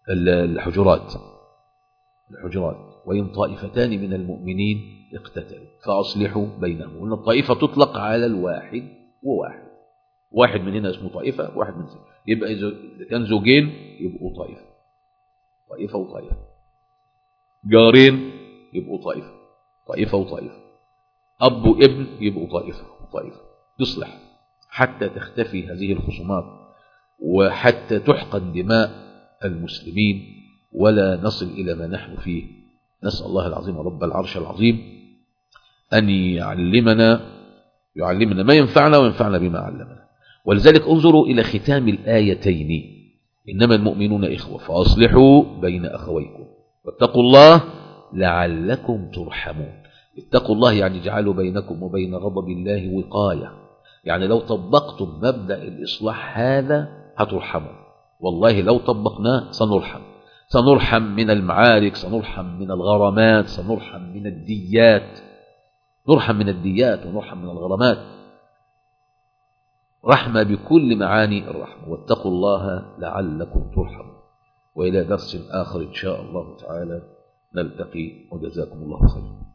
الحجرات. الحجرات. وإن طائفتان من المؤمنين اقتتلوا فأصلحوا بينهم. وإن الطائفة تطلق على الواحد وواحد. واحد من هنا اسمه طائفة واحد من زوج يبقى إذا كان زوجين يبقوا طائفة. طائفة وطائفة. جارين يبقوا طائفة. طائفة وطائفة. أب وابن يبقوا طائفة وطائفة. تصلح حتى تختفي هذه الخصومات وحتى تحقن دماء المسلمين ولا نصل إلى ما نحن فيه. نسأل الله العظيم رب العرش العظيم أن يعلمنا يعلمنا ما ينفعنا وينفعنا بما علمنا. ولذلك انظروا إلى ختام الآيتين. إنما المؤمنون إخوة فأصلحوا بين أخويكم. واتقوا الله لعلكم ترحمون. اتقوا الله يعني اجعلوا بينكم وبين غضب الله وقاية. يعني لو طبقتم مبدأ الإصلاح هذا هترحموا والله لو طبقناه سنرحم. سنرحم من المعارك سنرحم من الغرامات سنرحم من الديات. نرحم من الديات ونرحم من الغرامات. رحمة بكل معاني الرحمة. واتقوا الله لعلكم ترحمون. وإلى درس آخر إن شاء الله تعالى نلتقي. وجزاكم الله خيرا.